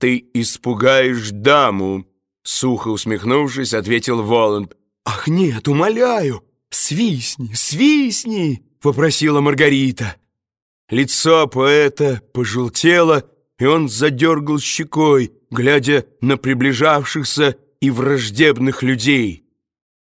ты испугаешь даму», — сухо усмехнувшись, ответил Воланд. «Ах, нет, умоляю, свистни, свистни!» — попросила Маргарита. Лицо поэта пожелтело, и он задергал щекой, глядя на приближавшихся и враждебных людей.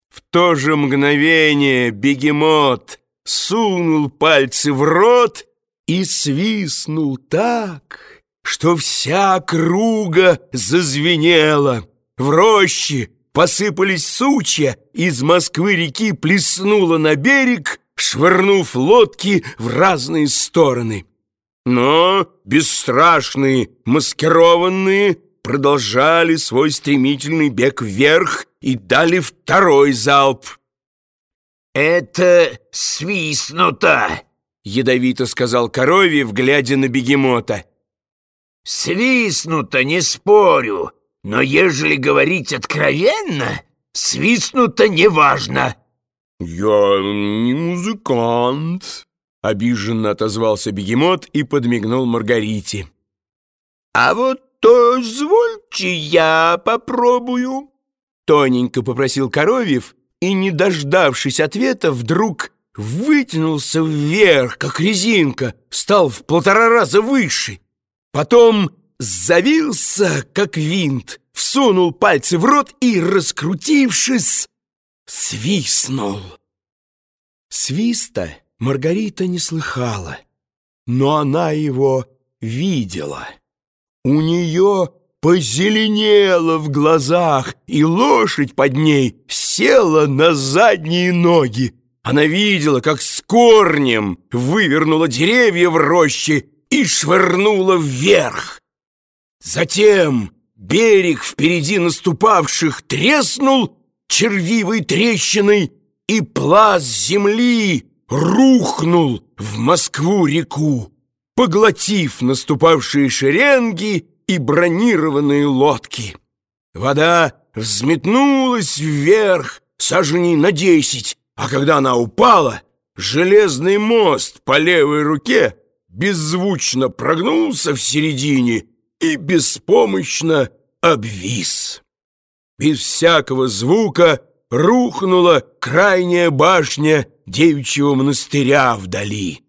В то же мгновение бегемот сунул пальцы в рот и свистнул так, что вся круга зазвенела. В роще посыпались сучья, из Москвы-реки плеснуло на берег, швырнув лодки в разные стороны. Но бесстрашные, маскированные продолжали свой стремительный бег вверх и дали второй залп. «Это свистнуто!» — ядовито сказал Коровьев, глядя на бегемота. «Свистнуто, не спорю, но ежели говорить откровенно, свистнуто неважно». «Я не музыкант», — обиженно отозвался бегемот и подмигнул Маргарите. «А вот то извольте я попробую», — тоненько попросил Коровьев, и, не дождавшись ответа, вдруг вытянулся вверх, как резинка, стал в полтора раза выше. Потом завился, как винт, всунул пальцы в рот и, раскрутившись, свистнул. Свиста Маргарита не слыхала, но она его видела. У нее позеленело в глазах, и лошадь под ней села на задние ноги. Она видела, как с корнем вывернула деревья в роще и швырнула вверх. Затем берег впереди наступавших треснул червивой трещиной, и пласт земли рухнул в Москву-реку, поглотив наступавшие шеренги и бронированные лодки. Вода взметнулась вверх саженей на десять, а когда она упала, железный мост по левой руке беззвучно прогнулся в середине и беспомощно обвис. Без всякого звука рухнула крайняя башня девичьего монастыря вдали.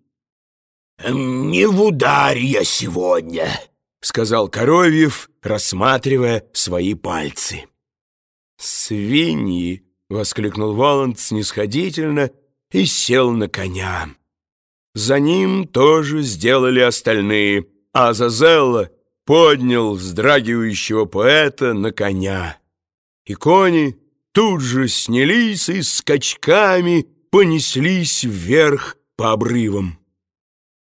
«Не в ударе я сегодня», — сказал Коровьев, рассматривая свои пальцы. «Свиньи!» — воскликнул Воланд снисходительно и сел на коня. За ним тоже сделали остальные, а Зазелла поднял вздрагивающего поэта на коня. И кони тут же снялись и скачками понеслись вверх по обрывам.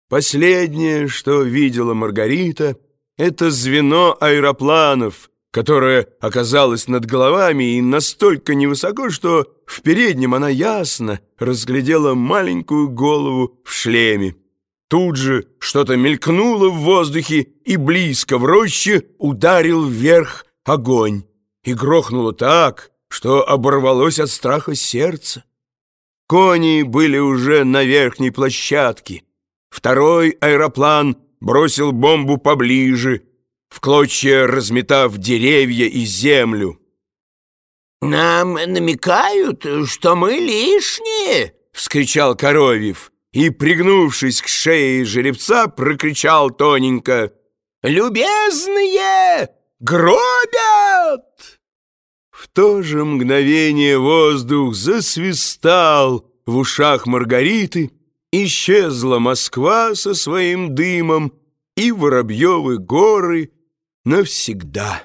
Последнее, что видела Маргарита — это звено аэропланов, которое оказалось над головами и настолько невысоко, что в переднем она ясно разглядела маленькую голову в шлеме. Тут же что-то мелькнуло в воздухе, и близко в роще ударил вверх огонь. И грохнуло так, что оборвалось от страха сердце. Кони были уже на верхней площадке. Второй аэроплан — бросил бомбу поближе, в клочья разметав деревья и землю. «Нам намекают, что мы лишние!» — вскричал Коровьев и, пригнувшись к шее жеребца, прокричал тоненько. «Любезные! Гробят!» В то же мгновение воздух засвистал в ушах Маргариты, Исчезла Москва со своим дымом, и Воробьевы горы навсегда.